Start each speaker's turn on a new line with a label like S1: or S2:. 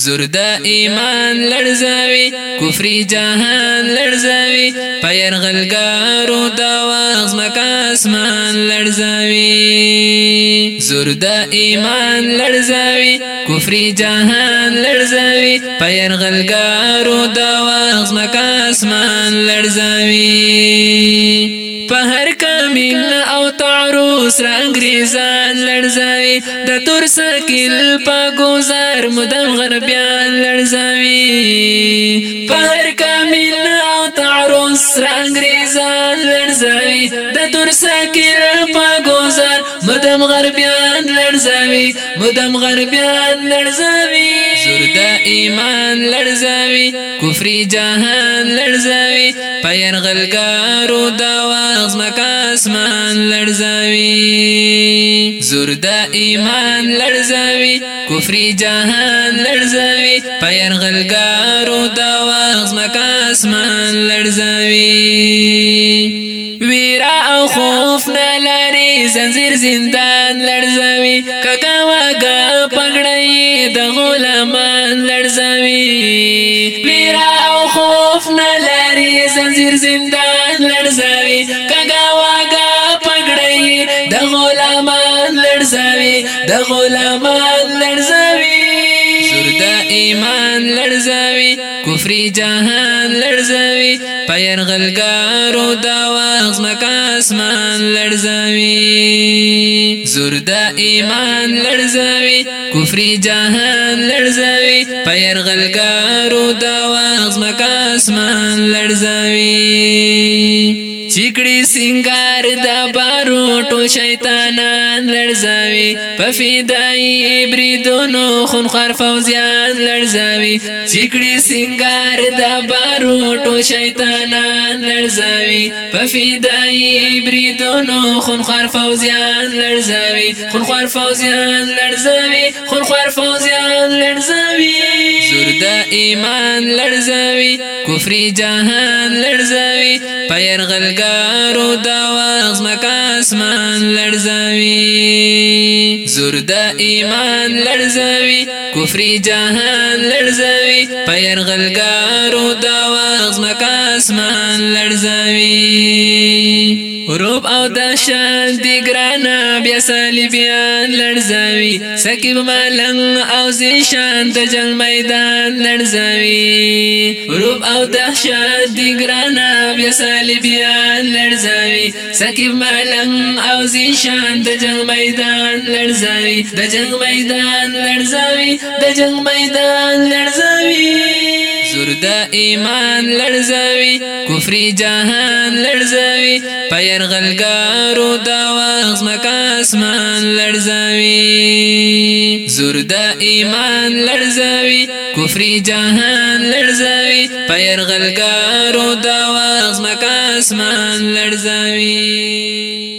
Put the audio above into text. S1: زردا
S2: ایمان لړزاوي کفر جهان لړزاوي پیر غلګارو دا واغز مکا اسمان لړزاوي زردا ایمان لړزاوي کفر جهان لړزاوي پیر غلګارو دا واغز مکا اسمان لړزاوي په هر کمین او تعروس را انګریزان لړزاوي د تور سکیل په گذر مدام غربیان لړزاوي په هر کمین او تعروس را انګریزان لړزاوي د تور سکیل په گذر مدام غربیان لړزاوي مدام غربیان لړزاوي ایمان لړزاوي کفر جهان لړزاوي پیرغلګارو دا واغز مکه اسمان لړزاوي زور دا ایمان لړزاوي کفر جهان لړزاوي پیرغلګارو دا واغز مکه اسمان لړزاوي ویرا او خوف نه لړزوي زنجیر زندان لړزوي کاکا واګه پګړی د غلامان لړزوي ویرا او خوف نه لري زنجیر زندان لړزوي کاکا واګه پګړی د غلامان لړزوي د غلامان لړزوي زرد ایمان جهان لړزوي کفري جهان لړزوي پیرغلګارو دا واغز مکا اسمان لړزوي زردا ایمان لړزوي کفري جهان لړزوي پیرغلګارو دا واغز مکا اسمان لړزوي چیکړي سنگار د بارو ټول شیطانان لړزاوي په فدای بریدونو خون خر فوزیان لړزاوي چیکړي سنگار د بارو ټول شیطانان لړزاوي په فدای بریدونو خون خر فوزیان لړزاوي خون خر فوزیان لړزاوي خون خر فوزیان لړزاوي د ایمان لړزوي کفر جهان لړزوي پیر غلګارو دا واغز مکا اسمان لړزوي زور د ایمان لړزوي کفر جهان لړزوي پیر غلګارو دا واغز مکا اسمان لړزوي روب او د شان دی ګران بیا صلیبیان لړزاوي سکیب ملنګ او زیشان د جنگ میدان لړزاوي روب او د شان دی ګران بیا صلیبیان لړزاوي سکیب ملنګ او زیشان د جنگ میدان لړزاوي د جنگ میدان لړزاوي د جنگ میدان لړزاوي زور د ایمان لړزوي کفر جهان لړزوي پیر غلګارو دا واغز مکا اسمان لړزوي زور د ایمان لړزوي کفر جهان لړزوي پیر غلګارو دا واغز مکا اسمان لړزوي